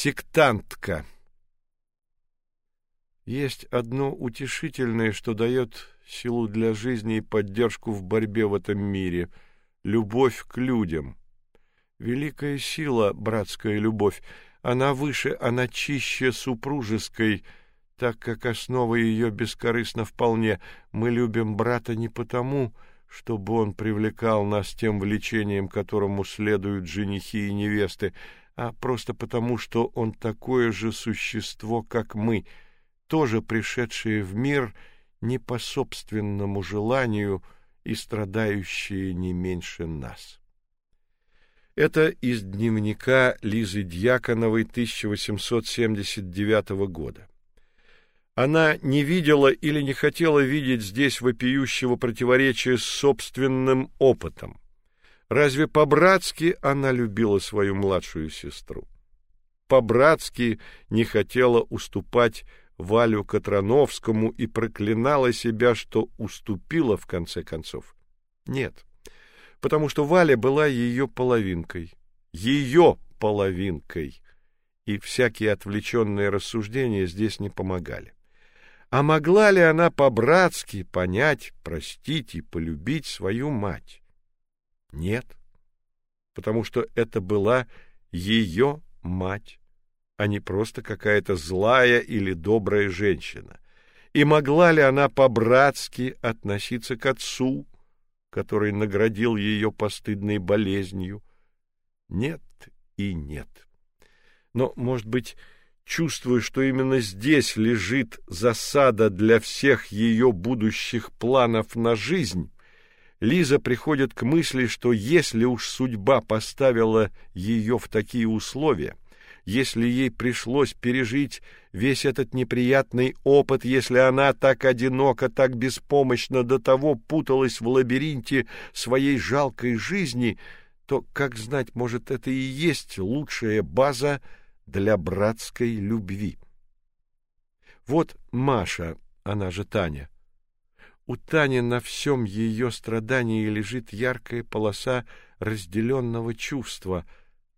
Сектантка. Есть одно утешительное, что дает силу для жизни и поддержку в борьбе в этом мире любовь к людям. Великая сила братская любовь, она выше, она чище супружеской, так как основа ее бескорыстна вполне. Мы любим брата не потому, чтобы он привлекал нас тем влечением, которому следуют женихи и невесты, а просто потому, что он такое же существо, как мы, тоже пришедшее в мир не по собственному желанию и страдающее не меньше нас. Это из дневника Лизы Дьяконовой 1879 года. Она не видела или не хотела видеть здесь вопиющего противоречия с собственным опытом. Разве по-братски она любила свою младшую сестру? По-братски не хотела уступать Валю Катрановскому и проклинала себя, что уступила в конце концов. Нет, потому что Валя была ее половинкой, ее половинкой, и всякие отвлеченные рассуждения здесь не помогали. А могла ли она по-братски понять, простить и полюбить свою мать? Нет, потому что это была ее мать, а не просто какая-то злая или добрая женщина. И могла ли она по-братски относиться к отцу, который наградил ее постыдной болезнью? Нет и нет. Но, может быть, чувствуя, что именно здесь лежит засада для всех ее будущих планов на жизнь, Лиза приходит к мысли, что если уж судьба поставила ее в такие условия, если ей пришлось пережить весь этот неприятный опыт, если она так одиноко, так беспомощно до того путалась в лабиринте своей жалкой жизни, то, как знать, может, это и есть лучшая база для братской любви. Вот Маша, она же Таня, у Тани на всем ее страдании лежит яркая полоса разделенного чувства,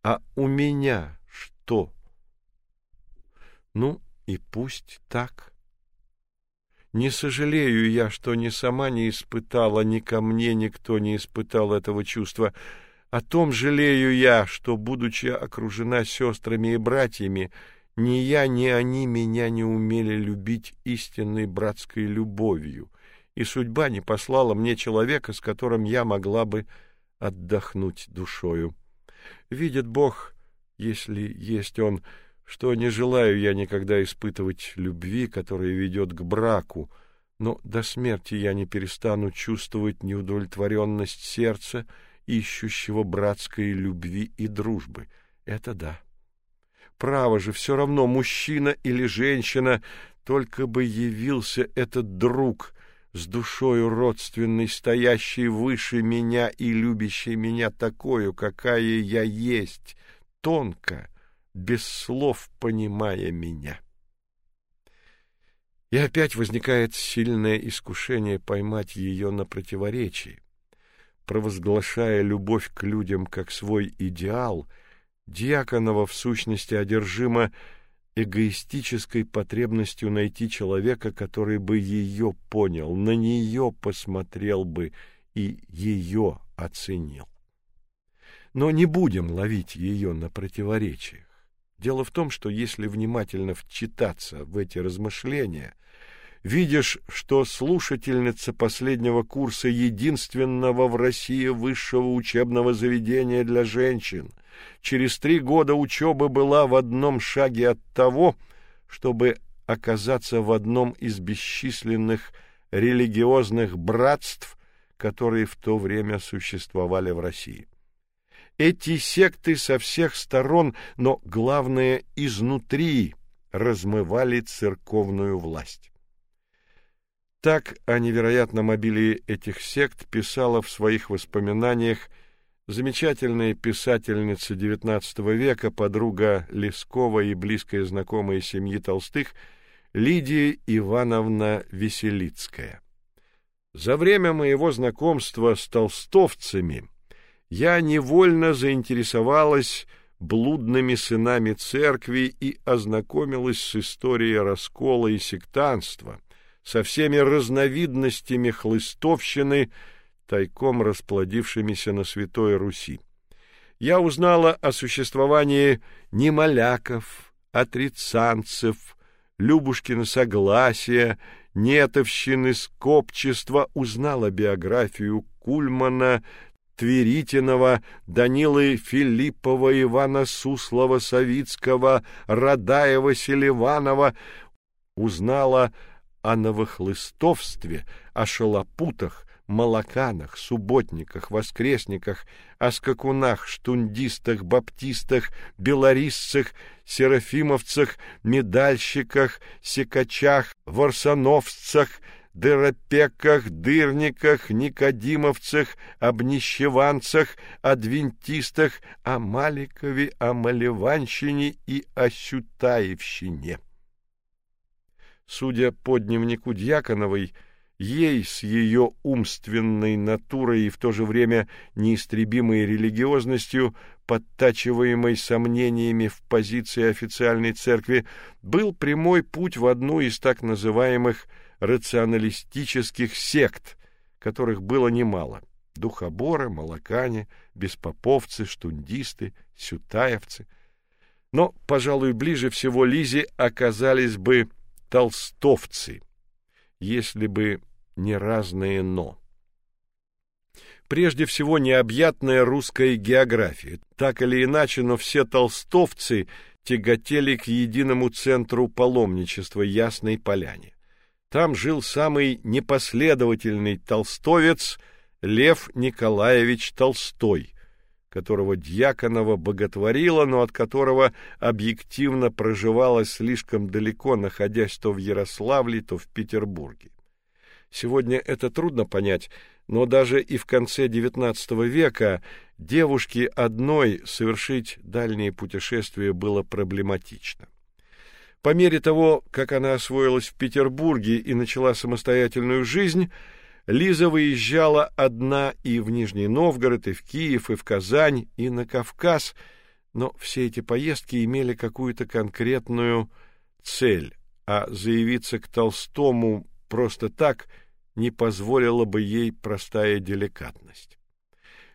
а у меня что? Ну, и пусть так. Не сожалею я, что ни сама не испытала, ни ко мне никто не испытал этого чувства. О том жалею я, что, будучи окружена сестрами и братьями, ни я, ни они меня не умели любить истинной братской любовью и судьба не послала мне человека, с которым я могла бы отдохнуть душою. Видит Бог, если есть он, что не желаю я никогда испытывать любви, которая ведет к браку, но до смерти я не перестану чувствовать неудовлетворенность сердца, ищущего братской любви и дружбы. Это да. Право же, все равно, мужчина или женщина, только бы явился этот друг, с душою родственной, стоящей выше меня и любящей меня такою, какая я есть, тонко, без слов понимая меня. И опять возникает сильное искушение поймать ее на противоречии. Провозглашая любовь к людям как свой идеал, Дьяконова в сущности одержима эгоистической потребностью найти человека, который бы ее понял, на нее посмотрел бы и ее оценил. Но не будем ловить ее на противоречиях. Дело в том, что если внимательно вчитаться в эти размышления, видишь, что слушательница последнего курса единственного в России высшего учебного заведения для женщин через три года учебы была в одном шаге от того, чтобы оказаться в одном из бесчисленных религиозных братств, которые в то время существовали в России. Эти секты со всех сторон, но главное изнутри, размывали церковную власть. Так о невероятном обилии этих сект писала в своих воспоминаниях замечательная писательница XIX века, подруга Лескова и близкая знакомая семьи Толстых Лидия Ивановна Веселицкая. За время моего знакомства с толстовцами я невольно заинтересовалась блудными сынами церкви и ознакомилась с историей раскола и сектанства, со всеми разновидностями хлыстовщины, тайком расплодившимися на Святой Руси. Я узнала о существовании немоляков, отрицанцев, Любушкина согласия, Нетовщины, Скопчества, узнала биографию Кульмана, Тверитинова, Данилы Филиппова, Ивана Суслова, Савицкого, Радаева, Селиванова, узнала о новохлыстовстве, о шалопутах, молоканах, субботниках, воскресниках, о скакунах, штундистах, баптистах, белориссах, серафимовцах, медальщиках, секачах, варсановцах, дыропеках, дырниках, никодимовцах, обнищеванцах, адвентистах, о Маликове, о Малеванщине и о Сютаевщине. Судя по дневнику Дьяконовой, ей с ее умственной натурой и в то же время неистребимой религиозностью, подтачиваемой сомнениями в позиции официальной церкви, был прямой путь в одну из так называемых рационалистических сект, которых было немало: духоборы, молокане, беспоповцы, штундисты, сютаевцы. Но, пожалуй, ближе всего Лизе оказались бы толстовцы, если бы не разные «но». Прежде всего, необъятная русская география. Так или иначе, но все толстовцы тяготели к единому центру паломничества Ясной Поляне. Там жил самый непоследовательный толстовец Лев Николаевич Толстой, которого Дьяконова боготворила, но от которого объективно проживала слишком далеко, находясь то в Ярославле, то в Петербурге. Сегодня это трудно понять, но даже и в конце XIX века девушке одной совершить дальние путешествия было проблематично. По мере того, как она освоилась в Петербурге и начала самостоятельную жизнь, Лиза выезжала одна и в Нижний Новгород, и в Киев, и в Казань, и на Кавказ, но все эти поездки имели какую-то конкретную цель, а заявиться к Толстому просто так не позволила бы ей простая деликатность.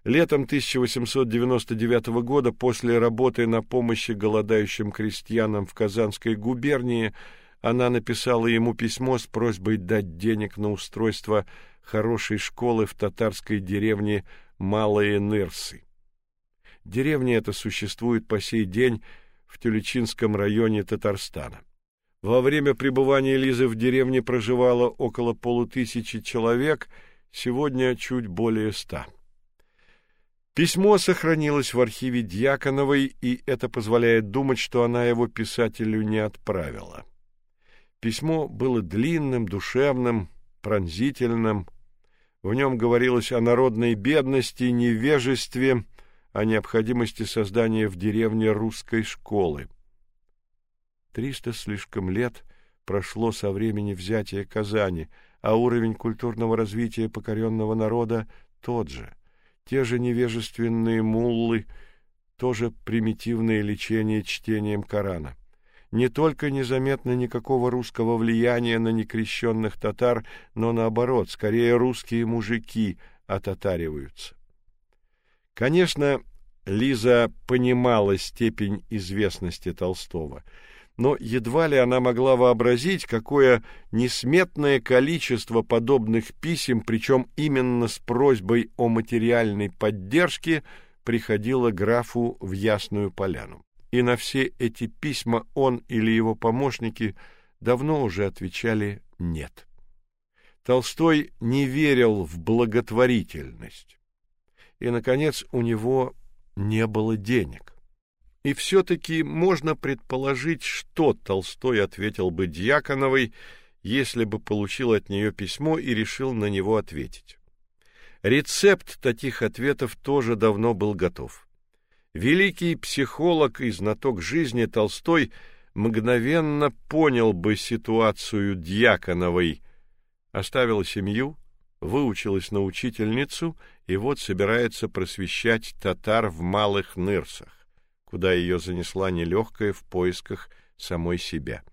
Летом 1899 года после работы на помощи голодающим крестьянам в Казанской губернии она написала ему письмо с просьбой дать денег на устройство хорошей школы в татарской деревне Малые Нырсы. Деревня эта существует по сей день в Тюлечинском районе Татарстана. Во время пребывания Лизы в деревне проживало около полутысячи человек, сегодня чуть более ста. Письмо сохранилось в архиве Дьяконовой, и это позволяет думать, что она его писателю не отправила. Письмо было длинным, душевным, пронзительным. В нем говорилось о народной бедности, невежестве, о необходимости создания в деревне русской школы. Триста слишком лет прошло со времени взятия Казани, а уровень культурного развития покоренного народа тот же. Те же невежественные муллы, тоже примитивное лечение чтением Корана. Не только незаметно никакого русского влияния на некрещенных татар, но наоборот, скорее русские мужики отатариваются. Конечно, Лиза понимала степень известности Толстого — но едва ли она могла вообразить, какое несметное количество подобных писем, причем именно с просьбой о материальной поддержке, приходило графу в Ясную Поляну. И на все эти письма он или его помощники давно уже отвечали «нет». Толстой не верил в благотворительность. И, наконец, у него не было денег. И все-таки можно предположить, что Толстой ответил бы Дьяконовой, если бы получил от нее письмо и решил на него ответить. Рецепт таких ответов тоже давно был готов. Великий психолог и знаток жизни Толстой мгновенно понял бы ситуацию Дьяконовой. Оставила семью, выучилась на учительницу и вот собирается просвещать татар в малых нырсах. куда ее занесла нелегкая в поисках самой себя.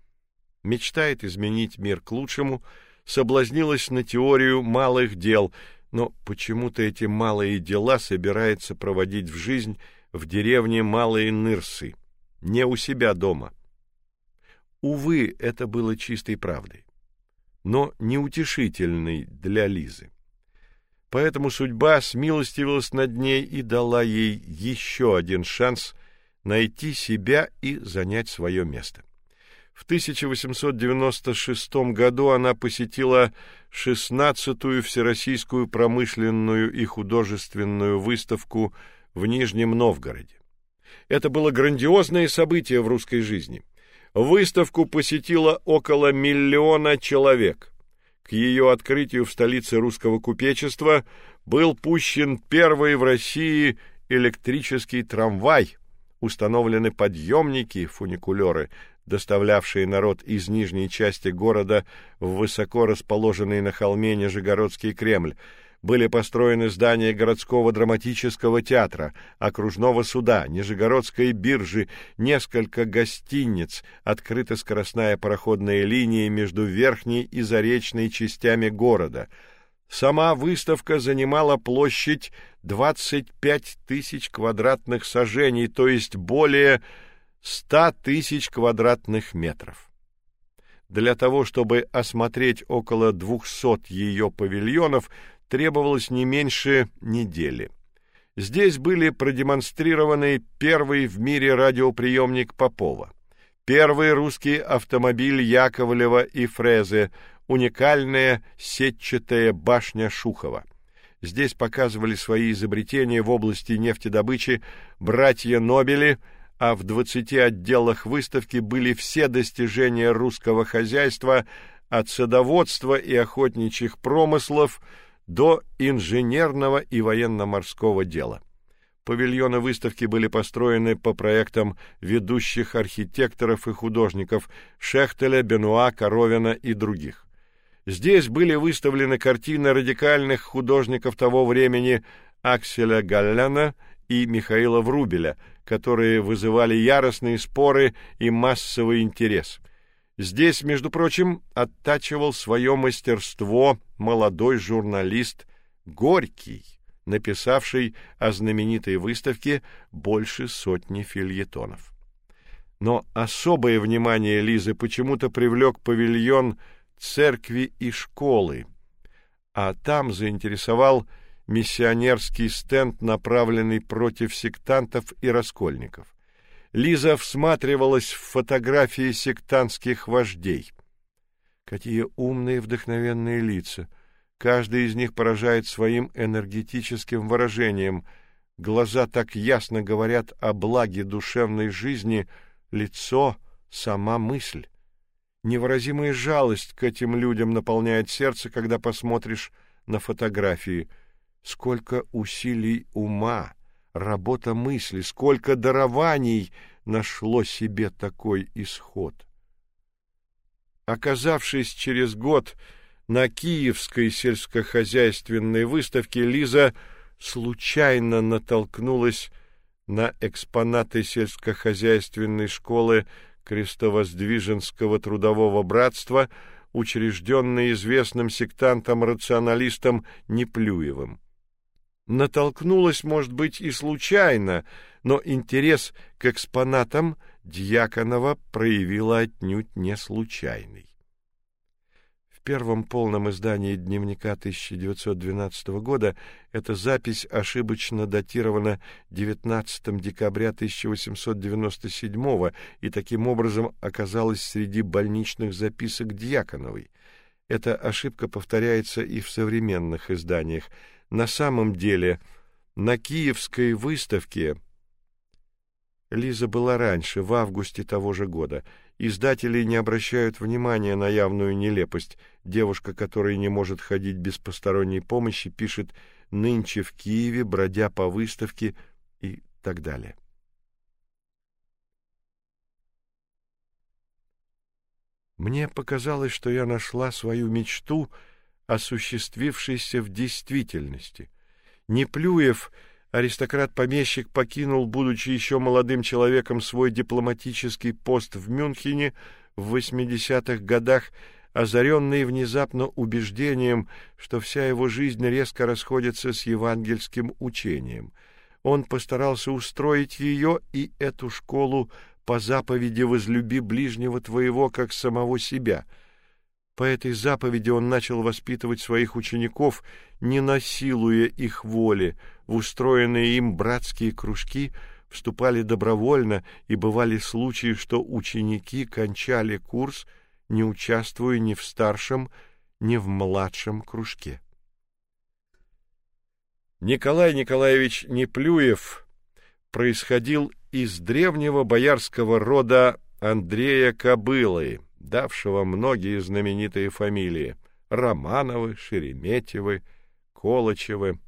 Мечтает изменить мир к лучшему, соблазнилась на теорию малых дел, но почему-то эти малые дела собирается проводить в жизнь в деревне Малые Нырсы, не у себя дома. Увы, это было чистой правдой, но неутешительной для Лизы. Поэтому судьба смилостивилась над ней и дала ей еще один шанс найти себя и занять свое место. В 1896 году она посетила 16-ю Всероссийскую промышленную и художественную выставку в Нижнем Новгороде. Это было грандиозное событие в русской жизни. Выставку посетило около миллиона человек. К ее открытию в столице русского купечества был пущен первый в России электрический трамвай, установлены подъемники, фуникулеры, доставлявшие народ из нижней части города в высоко расположенный на холме Нижегородский Кремль, были построены здания городского драматического театра, окружного суда, Нижегородской биржи, несколько гостиниц, открыта скоростная пароходная линия между верхней и заречной частями города. Сама выставка занимала площадь 25 тысяч квадратных сажений, то есть более 100 тысяч квадратных метров. Для того, чтобы осмотреть около 200 ее павильонов, требовалось не меньше недели. Здесь были продемонстрированы первый в мире радиоприемник Попова, первый русский автомобиль Яковлева и Фрезе, уникальная сетчатая башня Шухова. Здесь показывали свои изобретения в области нефтедобычи братья Нобели, а в 20 отделах выставки были все достижения русского хозяйства от садоводства и охотничьих промыслов до инженерного и военно-морского дела. Павильоны выставки были построены по проектам ведущих архитекторов и художников Шехтеля, Бенуа, Коровина и других. Здесь были выставлены картины радикальных художников того времени Акселя Галляна и Михаила Врубеля, которые вызывали яростные споры и массовый интерес. Здесь, между прочим, оттачивал свое мастерство молодой журналист Горький, написавший о знаменитой выставке больше сотни фильетонов. Но особое внимание Лизы почему-то привлек павильон церкви и школы, а там заинтересовал миссионерский стенд, направленный против сектантов и раскольников. Лиза всматривалась в фотографии сектантских вождей. Какие умные, вдохновенные лица. Каждый из них поражает своим энергетическим выражением. Глаза так ясно говорят о благе душевной жизни, лицо сама мысль. Невыразимая жалость к этим людям наполняет сердце, когда посмотришь на фотографии. Сколько усилий ума, работа мысли, сколько дарований нашло себе такой исход. Оказавшись через год на Киевской сельскохозяйственной выставке, Лиза случайно натолкнулась на экспонаты сельскохозяйственной школы Крестовоздвиженского трудового братства, учрежденной известным сектантом-рационалистом Неплюевым натолкнулась, может быть, и случайно, но интерес к экспонатам Дьяконова проявила отнюдь не случайный. В первом полном издании дневника 1912 года эта запись ошибочно датирована 19 декабря 1897 и таким образом оказалась среди больничных записок Дьяконовой. Эта ошибка повторяется и в современных изданиях. На самом деле, на Киевской выставке Лиза была раньше, в августе того же года. Издатели не обращают внимания на явную нелепость. Девушка, которая не может ходить без посторонней помощи, пишет «нынче в Киеве, бродя по выставке» и так далее. Мне показалось, что я нашла свою мечту — осуществившейся в действительности. Неплюев Аристократ-помещик покинул, будучи еще молодым человеком, свой дипломатический пост в Мюнхене в 80-х годах, озаренный внезапно убеждением, что вся его жизнь резко расходится с евангельским учением. Он постарался устроить ее и эту школу по заповеди «возлюби ближнего твоего, как самого себя», по этой заповеди он начал воспитывать своих учеников, не насилуя их воли. В устроенные им братские кружки вступали добровольно, и бывали случаи, что ученики кончали курс, не участвуя ни в старшем, ни в младшем кружке. Николай Николаевич Неплюев происходил из древнего боярского рода Андрея Кобылы давшего многие знаменитые фамилии: Романовы, Шереметьевы, Колычевы.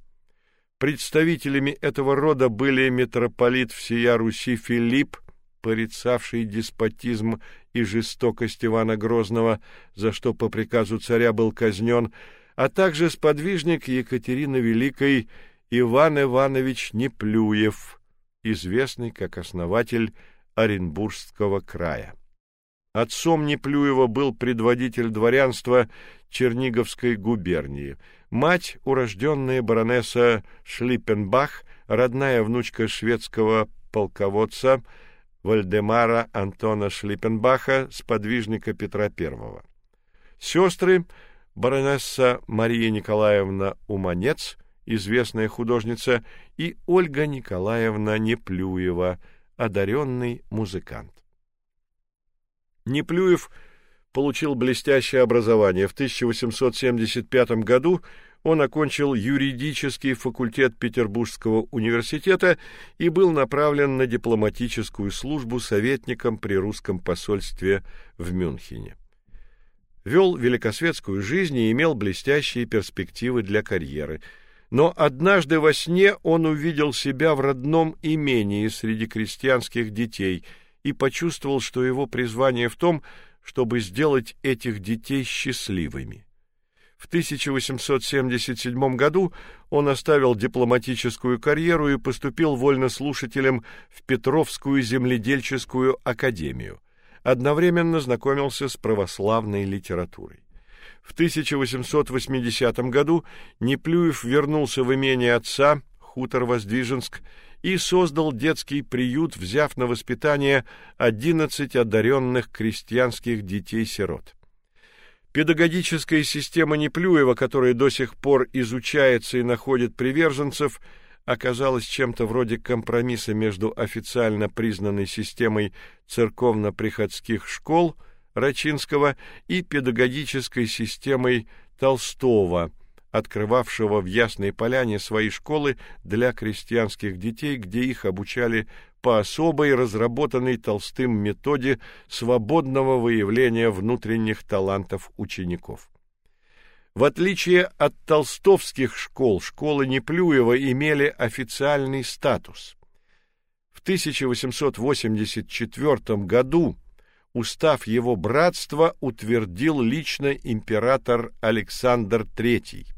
Представителями этого рода были митрополит всея Руси Филипп, порицавший деспотизм и жестокость Ивана Грозного, за что по приказу царя был казнен, а также сподвижник Екатерины Великой Иван Иванович Неплюев, известный как основатель Оренбургского края. Отцом Неплюева был предводитель дворянства Черниговской губернии. Мать, урожденная баронесса Шлиппенбах, родная внучка шведского полководца Вальдемара Антона Шлиппенбаха, сподвижника Петра I. Сестры баронесса Мария Николаевна Уманец, известная художница, и Ольга Николаевна Неплюева, одаренный музыкант. Неплюев получил блестящее образование. В 1875 году он окончил юридический факультет Петербургского университета и был направлен на дипломатическую службу советником при русском посольстве в Мюнхене. Вел великосветскую жизнь и имел блестящие перспективы для карьеры. Но однажды во сне он увидел себя в родном имении среди крестьянских детей – и почувствовал, что его призвание в том, чтобы сделать этих детей счастливыми. В 1877 году он оставил дипломатическую карьеру и поступил вольнослушателем в Петровскую земледельческую академию. Одновременно знакомился с православной литературой. В 1880 году Неплюев вернулся в имение отца, хутор Воздвиженск, и создал детский приют, взяв на воспитание 11 одаренных крестьянских детей-сирот. Педагогическая система Неплюева, которая до сих пор изучается и находит приверженцев, оказалась чем-то вроде компромисса между официально признанной системой церковно-приходских школ Рачинского и педагогической системой Толстого – открывавшего в Ясной Поляне свои школы для крестьянских детей, где их обучали по особой разработанной Толстым методе свободного выявления внутренних талантов учеников. В отличие от толстовских школ, школы Неплюева имели официальный статус. В 1884 году устав его братства утвердил лично император Александр III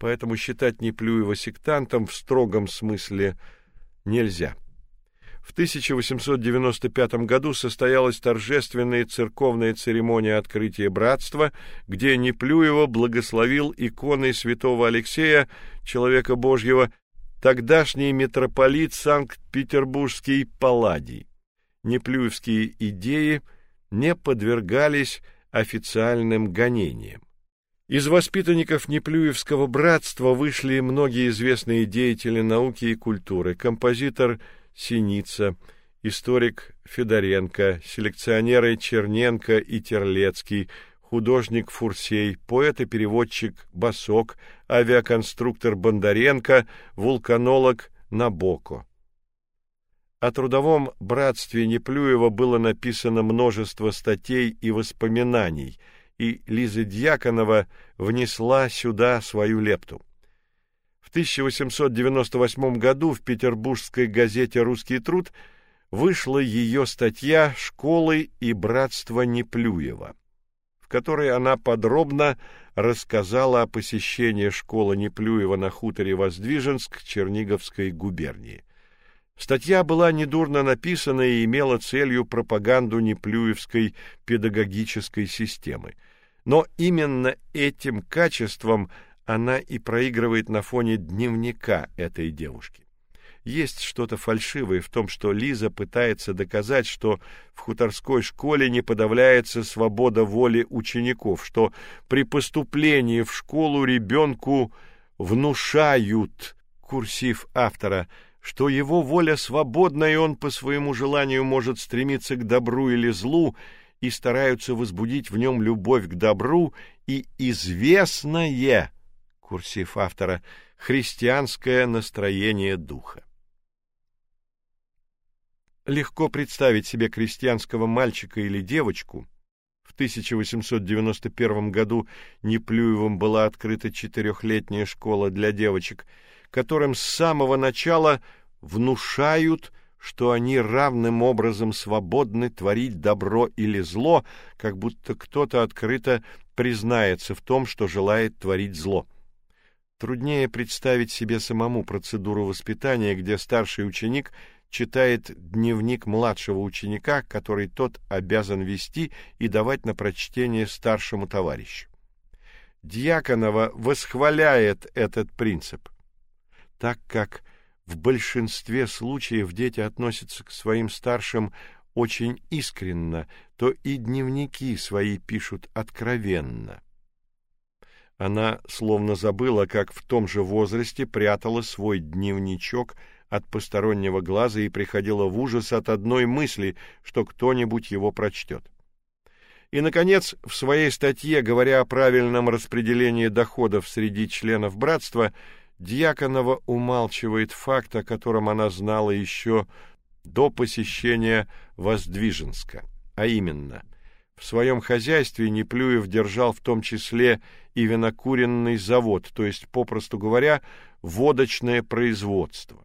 поэтому считать Неплюева сектантом в строгом смысле нельзя. В 1895 году состоялась торжественная церковная церемония открытия братства, где Неплюева благословил иконой святого Алексея, человека Божьего, тогдашний митрополит Санкт-Петербургский Палладий. Неплюевские идеи не подвергались официальным гонениям. Из воспитанников Неплюевского братства вышли многие известные деятели науки и культуры: композитор Синица, историк Федоренко, селекционеры Черненко и Терлецкий, художник Фурсей, поэт и переводчик Басок, авиаконструктор Бондаренко, вулканолог Набоко. О трудовом братстве Неплюева было написано множество статей и воспоминаний – и Лиза Дьяконова внесла сюда свою лепту. В 1898 году в петербургской газете Русский труд вышла ее статья Школы и братство Неплюева, в которой она подробно рассказала о посещении школы Неплюева на хуторе Воздвиженск Черниговской губернии. Статья была недурно написана и имела целью пропаганду Неплюевской педагогической системы. Но именно этим качеством она и проигрывает на фоне дневника этой девушки. Есть что-то фальшивое в том, что Лиза пытается доказать, что в хуторской школе не подавляется свобода воли учеников, что при поступлении в школу ребенку внушают курсив автора – что его воля свободна, и он по своему желанию может стремиться к добру или злу, и стараются возбудить в нем любовь к добру и известное, курсив автора, христианское настроение духа. Легко представить себе крестьянского мальчика или девочку. В 1891 году Неплюевым была открыта четырехлетняя школа для девочек – которым с самого начала внушают, что они равным образом свободны творить добро или зло, как будто кто-то открыто признается в том, что желает творить зло. Труднее представить себе самому процедуру воспитания, где старший ученик читает дневник младшего ученика, который тот обязан вести и давать на прочтение старшему товарищу. Дьяконова восхваляет этот принцип – так как в большинстве случаев дети относятся к своим старшим очень искренно, то и дневники свои пишут откровенно. Она словно забыла, как в том же возрасте прятала свой дневничок от постороннего глаза и приходила в ужас от одной мысли, что кто-нибудь его прочтет. И наконец, в своей статье, говоря о правильном распределении доходов среди членов братства, Дьяконова умалчивает факт, о котором она знала еще до посещения Воздвиженска, а именно, в своем хозяйстве Неплюев держал в том числе и винокуренный завод, то есть, попросту говоря, водочное производство.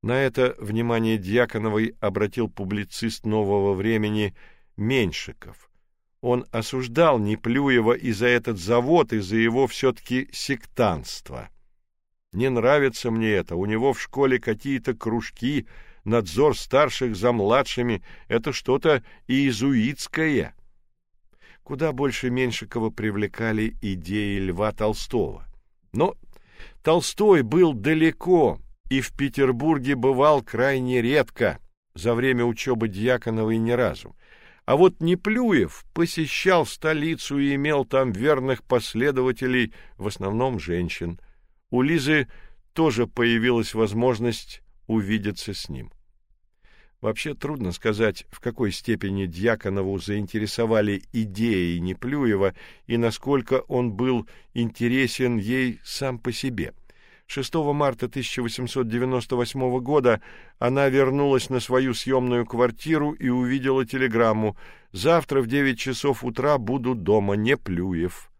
На это внимание Дьяконовой обратил публицист нового времени Меньшиков – он осуждал Неплюева и за этот завод, и за его все-таки сектантство. Не нравится мне это. У него в школе какие-то кружки, надзор старших за младшими. Это что-то иезуитское. Куда больше Меньшикова привлекали идеи Льва Толстого. Но Толстой был далеко и в Петербурге бывал крайне редко, за время учебы Дьяконовой ни разу. А вот Неплюев посещал столицу и имел там верных последователей, в основном женщин. У Лизы тоже появилась возможность увидеться с ним. Вообще трудно сказать, в какой степени Дьяконову заинтересовали идеи Неплюева и насколько он был интересен ей сам по себе. 6 марта 1898 года она вернулась на свою съемную квартиру и увидела телеграмму: "Завтра в девять часов утра буду дома, не Плюев".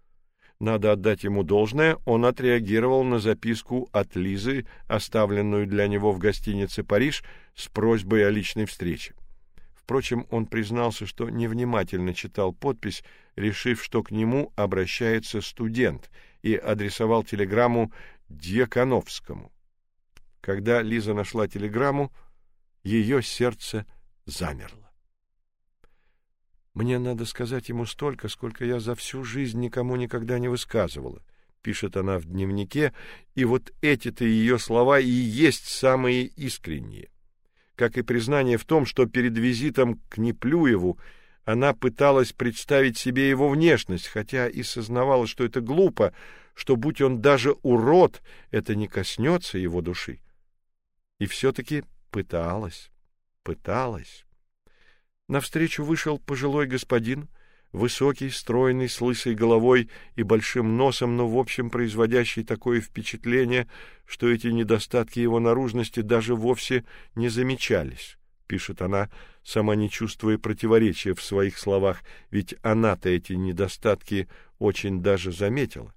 Надо отдать ему должное, он отреагировал на записку от Лизы, оставленную для него в гостинице Париж, с просьбой о личной встрече. Впрочем, он признался, что невнимательно читал подпись, решив, что к нему обращается студент, и адресовал телеграмму Дьяконовскому. Когда Лиза нашла телеграмму, ее сердце замерло. Мне надо сказать ему столько, сколько я за всю жизнь никому никогда не высказывала, пишет она в дневнике, и вот эти-то ее слова и есть самые искренние. Как и признание в том, что перед визитом к Неплюеву она пыталась представить себе его внешность, хотя и сознавала, что это глупо, что будь он даже урод, это не коснется его души. И все таки пыталась, пыталась. Навстречу вышел пожилой господин, высокий, стройный, с лысой головой и большим носом, но в общем производящий такое впечатление, что эти недостатки его наружности даже вовсе не замечались, пишет она, сама не чувствуя противоречия в своих словах, ведь она-то эти недостатки очень даже заметила.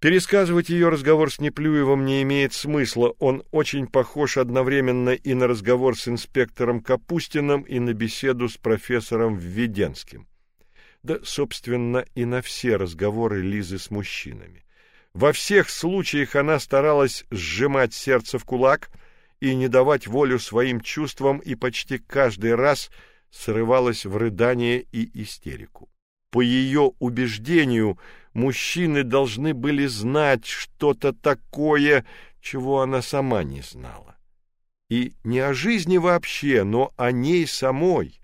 Пересказывать ее разговор с Неплюевым не имеет смысла. Он очень похож одновременно и на разговор с инспектором Капустиным, и на беседу с профессором Введенским. да, собственно, и на все разговоры Лизы с мужчинами. Во всех случаях она старалась сжимать сердце в кулак и не давать волю своим чувствам, и почти каждый раз срывалась в рыдание и истерику. По ее убеждению, мужчины должны были знать что-то такое, чего она сама не знала. И не о жизни вообще, но о ней самой.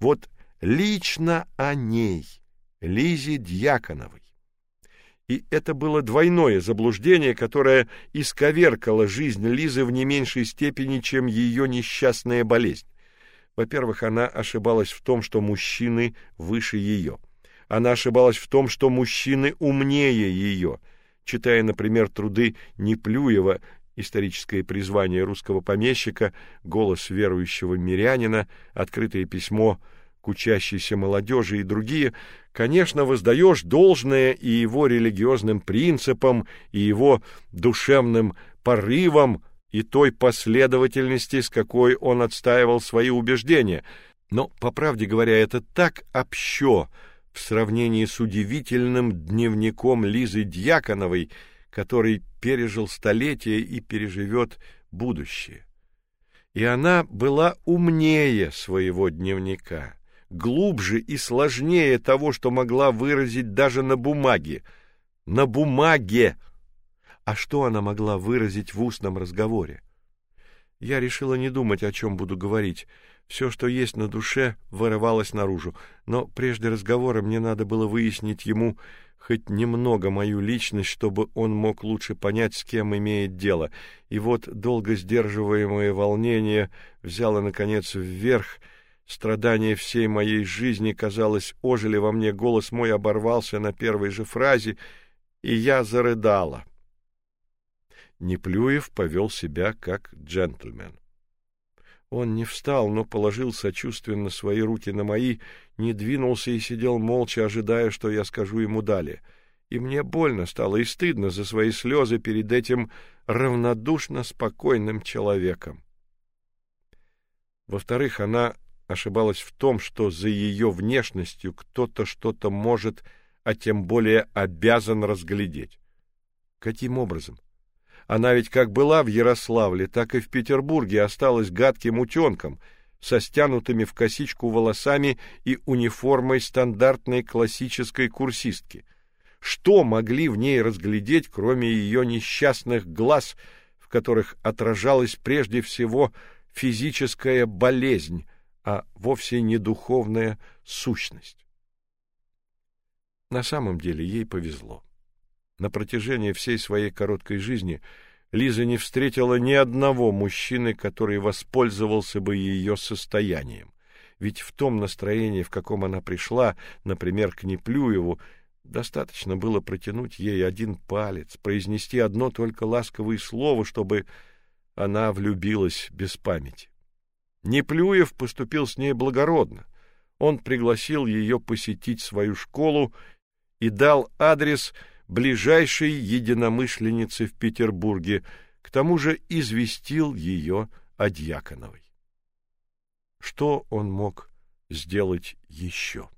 Вот лично о ней, Лизе Дьяконовой. И это было двойное заблуждение, которое исковеркало жизнь Лизы в не меньшей степени, чем ее несчастная болезнь. Во-первых, она ошибалась в том, что мужчины выше ее. Она ошибалась в том, что мужчины умнее ее. Читая, например, труды Неплюева историческое призвание русского помещика, голос верующего мирянина, открытое письмо к учащейся молодежи и другие, конечно, воздаешь должное и его религиозным принципам, и его душевным порывам, и той последовательности, с какой он отстаивал свои убеждения. Но, по правде говоря, это так общо в сравнении с удивительным дневником Лизы Дьяконовой, который пережил столетия и переживет будущее. И она была умнее своего дневника, глубже и сложнее того, что могла выразить даже на бумаге. На бумаге! А что она могла выразить в устном разговоре? Я решила не думать, о чем буду говорить. Все, что есть на душе, вырывалось наружу. Но прежде разговора мне надо было выяснить ему, хоть немного мою личность, чтобы он мог лучше понять, с кем имеет дело. И вот долго сдерживаемое волнение взяло наконец вверх. Страдания всей моей жизни, казалось, ожили во мне, голос мой оборвался на первой же фразе, и я зарыдала. Неплюев повел себя как джентльмен. Он не встал, но положил сочувственно свои руки на мои, не двинулся и сидел молча, ожидая, что я скажу ему далее. И мне больно стало и стыдно за свои слезы перед этим равнодушно спокойным человеком. Во-вторых, она ошибалась в том, что за ее внешностью кто-то что-то может, а тем более обязан разглядеть. Каким образом? Она ведь как была в Ярославле, так и в Петербурге осталась гадким утенком, со стянутыми в косичку волосами и униформой стандартной классической курсистки. Что могли в ней разглядеть, кроме ее несчастных глаз, в которых отражалась прежде всего физическая болезнь, а вовсе не духовная сущность? На самом деле ей повезло. На протяжении всей своей короткой жизни Лиза не встретила ни одного мужчины, который воспользовался бы ее состоянием. Ведь в том настроении, в каком она пришла, например, к Неплюеву, достаточно было протянуть ей один палец, произнести одно только ласковое слово, чтобы она влюбилась без памяти. Неплюев поступил с ней благородно. Он пригласил ее посетить свою школу и дал адрес ближайшей единомышленницы в Петербурге, к тому же известил ее о Дьяконовой. Что он мог сделать еще?